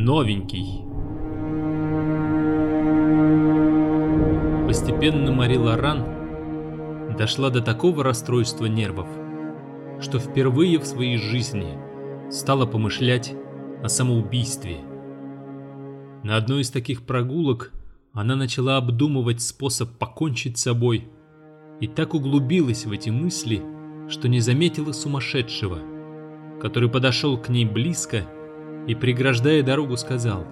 Новенький. Постепенно Мари Лоран дошла до такого расстройства нервов, что впервые в своей жизни стала помышлять о самоубийстве. На одной из таких прогулок она начала обдумывать способ покончить с собой и так углубилась в эти мысли, что не заметила сумасшедшего, который подошел к ней близко и, преграждая дорогу, сказал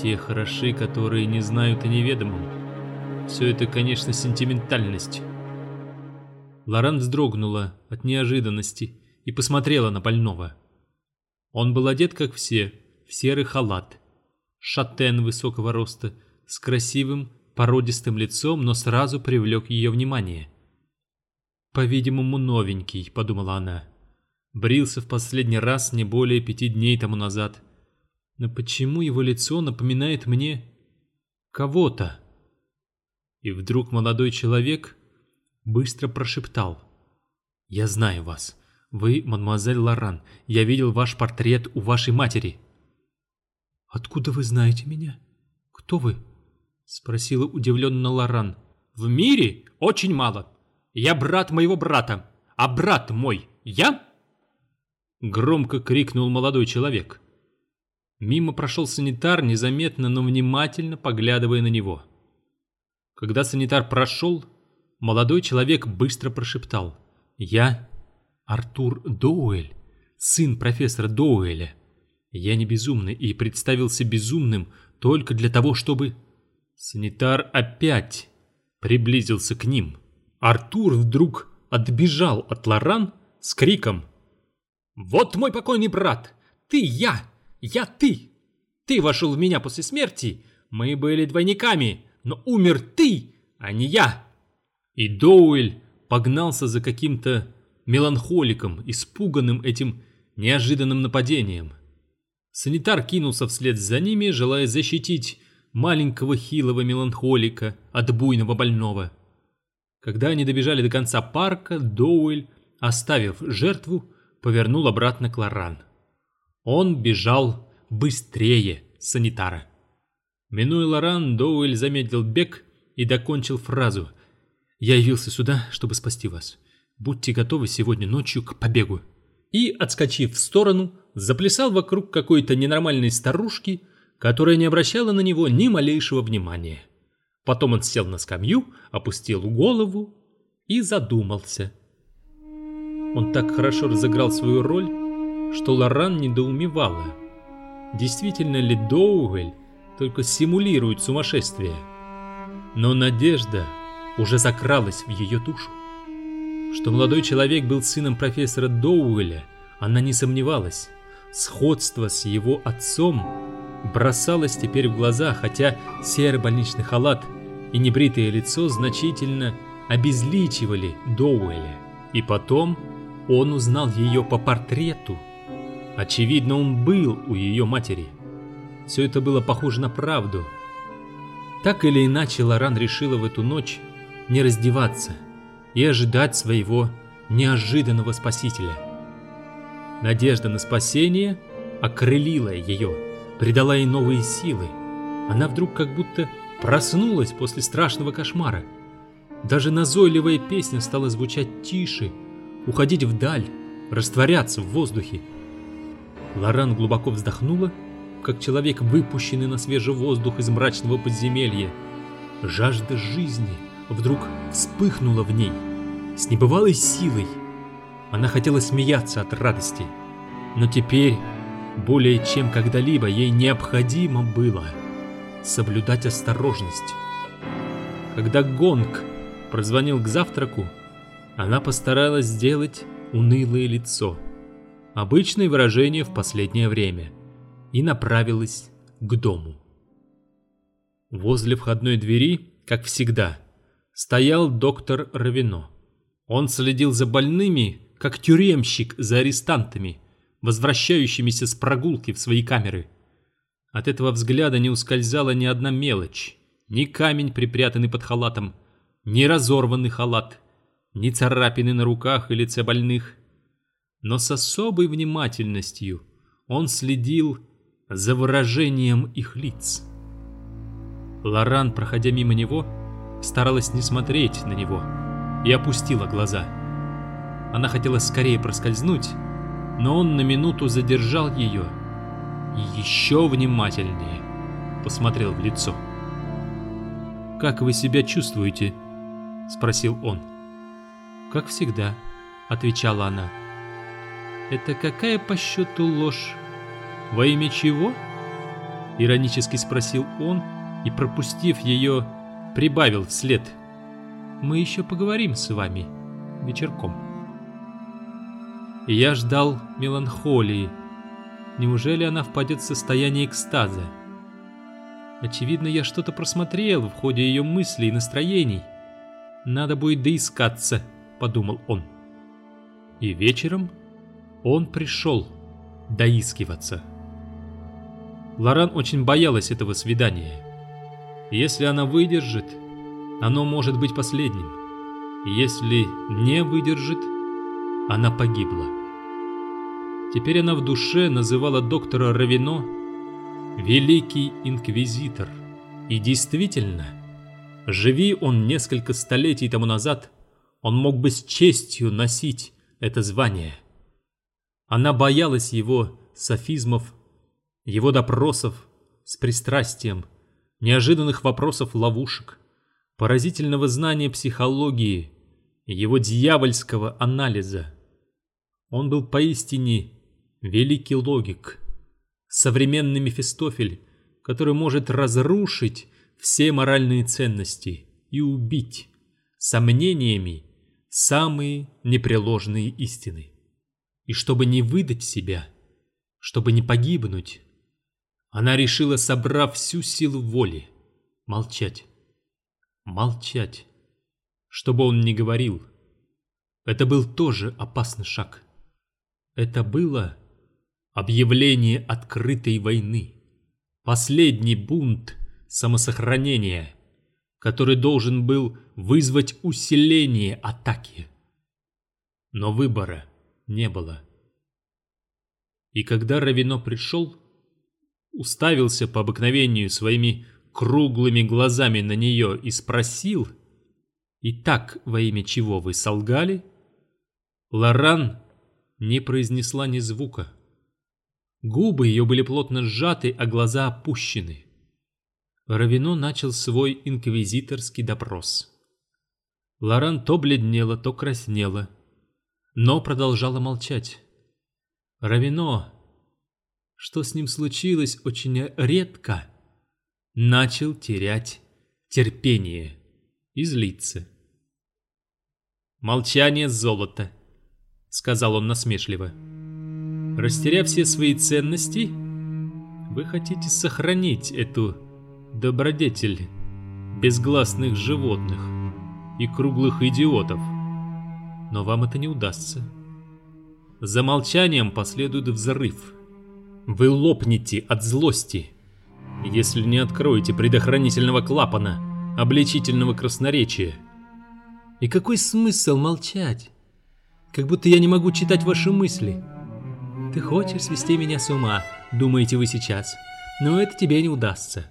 «Те хороши, которые не знают о неведомом. Все это, конечно, сентиментальность». Лоран вздрогнула от неожиданности и посмотрела на больного. Он был одет, как все, в серый халат. Шатен высокого роста, с красивым, породистым лицом, но сразу привлек ее внимание. «По-видимому, новенький», — подумала она. Брился в последний раз не более пяти дней тому назад. Но почему его лицо напоминает мне кого-то? И вдруг молодой человек быстро прошептал. «Я знаю вас. Вы, мадемуазель Лоран. Я видел ваш портрет у вашей матери». «Откуда вы знаете меня? Кто вы?» Спросила удивленно Лоран. «В мире очень мало. Я брат моего брата. А брат мой я?» Громко крикнул молодой человек. Мимо прошел санитар, незаметно, но внимательно поглядывая на него. Когда санитар прошел, молодой человек быстро прошептал. «Я Артур Доуэль, сын профессора Доуэля. Я не безумный и представился безумным только для того, чтобы...» Санитар опять приблизился к ним. Артур вдруг отбежал от Лоран с криком «Вот мой покойный брат! Ты я! Я ты! Ты вошел в меня после смерти! Мы были двойниками, но умер ты, а не я!» И Доуэль погнался за каким-то меланхоликом, испуганным этим неожиданным нападением. Санитар кинулся вслед за ними, желая защитить маленького хилого меланхолика от буйного больного. Когда они добежали до конца парка, Доуэль, оставив жертву, повернул обратно к Лоран. Он бежал быстрее санитара. Минуя Лоран, Доуэль замедлил бег и докончил фразу. «Я явился сюда, чтобы спасти вас. Будьте готовы сегодня ночью к побегу». И, отскочив в сторону, заплясал вокруг какой-то ненормальной старушки, которая не обращала на него ни малейшего внимания. Потом он сел на скамью, опустил голову и задумался – он так хорошо разыграл свою роль, что Лоран недоумевала. Действительно ли Доуэль только симулирует сумасшествие? Но надежда уже закралась в ее душу. Что молодой человек был сыном профессора Доуэля, она не сомневалась. Сходство с его отцом бросалось теперь в глаза, хотя серый больничный халат и небритое лицо значительно обезличивали Доуэля. И потом он узнал ее по портрету. Очевидно, он был у ее матери. Все это было похоже на правду. Так или иначе, Лоран решила в эту ночь не раздеваться и ожидать своего неожиданного спасителя. Надежда на спасение окрылила ее, придала ей новые силы. Она вдруг как будто проснулась после страшного кошмара. Даже назойливая песня стала звучать тише, уходить вдаль, растворяться в воздухе. Лоран глубоко вздохнула, как человек, выпущенный на свежий воздух из мрачного подземелья. Жажда жизни вдруг вспыхнула в ней, с небывалой силой. Она хотела смеяться от радости, но теперь, более чем когда-либо, ей необходимо было соблюдать осторожность. Когда гонг прозвонил к завтраку, она постаралась сделать унылое лицо, обычное выражение в последнее время, и направилась к дому. Возле входной двери, как всегда, стоял доктор Равино. Он следил за больными, как тюремщик за арестантами, возвращающимися с прогулки в свои камеры. От этого взгляда не ускользала ни одна мелочь, ни камень, припрятанный под халатом, ни разорванный халат – ни царапины на руках и лице больных. Но с особой внимательностью он следил за выражением их лиц. Лоран, проходя мимо него, старалась не смотреть на него и опустила глаза. Она хотела скорее проскользнуть, но он на минуту задержал ее и еще внимательнее посмотрел в лицо. «Как вы себя чувствуете?» — спросил он. «Как всегда», — отвечала она. «Это какая по счету ложь? Во имя чего?» Иронически спросил он и, пропустив ее, прибавил вслед. «Мы еще поговорим с вами вечерком». Я ждал меланхолии. Неужели она впадет в состояние экстаза? Очевидно, я что-то просмотрел в ходе ее мыслей и настроений. Надо будет доискаться, подумал он. И вечером он пришел доискиваться. Лоран очень боялась этого свидания. Если она выдержит, оно может быть последним. Если не выдержит, она погибла. Теперь она в душе называла доктора Равино «Великий Инквизитор». И действительно, живи он несколько столетий тому назад, он мог бы с честью носить это звание. Она боялась его софизмов, его допросов с пристрастием, неожиданных вопросов-ловушек, поразительного знания психологии, его дьявольского анализа. Он был поистине великий логик, современный Мефистофель, который может разрушить все моральные ценности и убить сомнениями самые непреложные истины. И чтобы не выдать себя, чтобы не погибнуть, она решила, собрав всю силу воли, молчать. Молчать. Чтобы он не говорил. Это был тоже опасный шаг. Это было объявление открытой войны. Последний бунт самосохранения, который должен был вызвать усиление атаки. Но выбора не было. И когда Равино пришел, уставился по обыкновению своими круглыми глазами на нее и спросил, «И так во имя чего вы солгали?» Лоран не произнесла ни звука. Губы ее были плотно сжаты, а глаза опущены. Равино начал свой инквизиторский допрос. Лоран то бледнела, то краснела, но продолжала молчать. Равино что с ним случилось очень редко, начал терять терпение и злиться. «Молчание золото», — сказал он насмешливо. «Растеряв все свои ценности, вы хотите сохранить эту добродетель безгласных животных и круглых идиотов, но вам это не удастся. За молчанием последует взрыв» Вы лопнете от злости, если не откроете предохранительного клапана, обличительного красноречия. И какой смысл молчать? Как будто я не могу читать ваши мысли. Ты хочешь свести меня с ума, думаете вы сейчас, но это тебе не удастся.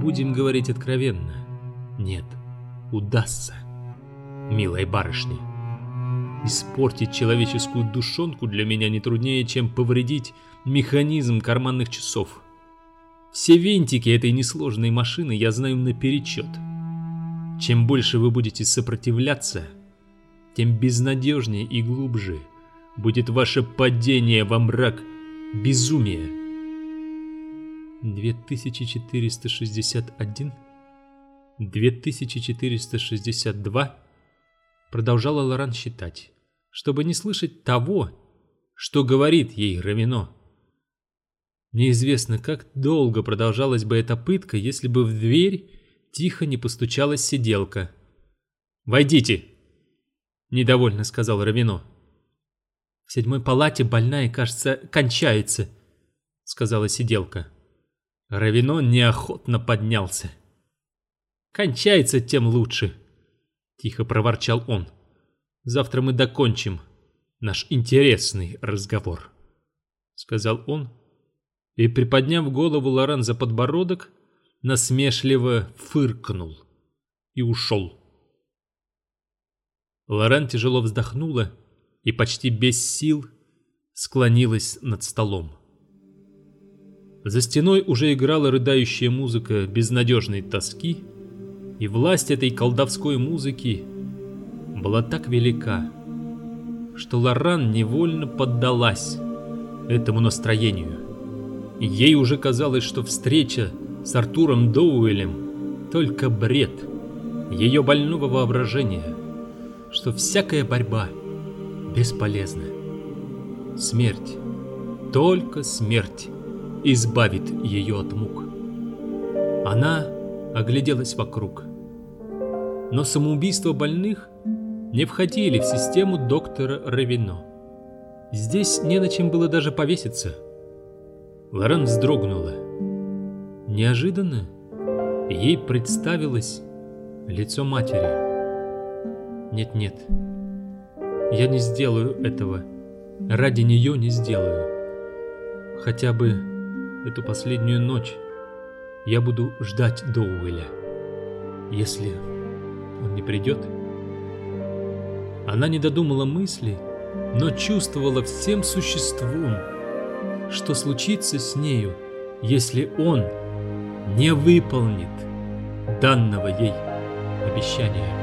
Будем говорить откровенно. Нет, удастся, милая барышня. Испортить человеческую душонку для меня не труднее, чем повредить механизм карманных часов. Все винтики этой несложной машины я знаю наперечет. Чем больше вы будете сопротивляться, тем безнадежнее и глубже будет ваше падение во мрак безумия. 2461 2462 Продолжала Лоран считать чтобы не слышать того, что говорит ей Равино. Неизвестно, как долго продолжалась бы эта пытка, если бы в дверь тихо не постучалась сиделка. «Войдите!» — недовольно сказал Равино. «В седьмой палате больная, кажется, кончается», — сказала сиделка. Равино неохотно поднялся. «Кончается, тем лучше», — тихо проворчал он. Завтра мы докончим наш интересный разговор», — сказал он И, приподняв голову Лоран за подбородок, насмешливо фыркнул и ушел. Лоран тяжело вздохнула и почти без сил склонилась над столом. За стеной уже играла рыдающая музыка безнадежной тоски, и власть этой колдовской музыки была так велика, что Лоран невольно поддалась этому настроению. Ей уже казалось, что встреча с Артуром Доуэлем только бред ее больного воображения, что всякая борьба бесполезна. Смерть, только смерть избавит ее от мук. Она огляделась вокруг. Но самоубийства больных не входили в систему доктора Равино. Здесь не на чем было даже повеситься. Лорен вздрогнула. Неожиданно ей представилось лицо матери. Нет-нет, я не сделаю этого. Ради нее не сделаю. Хотя бы эту последнюю ночь я буду ждать Доуэля. Если он не придет... Она не додумала мысли, но чувствовала всем существом, что случится с нею, если он не выполнит данного ей обещания.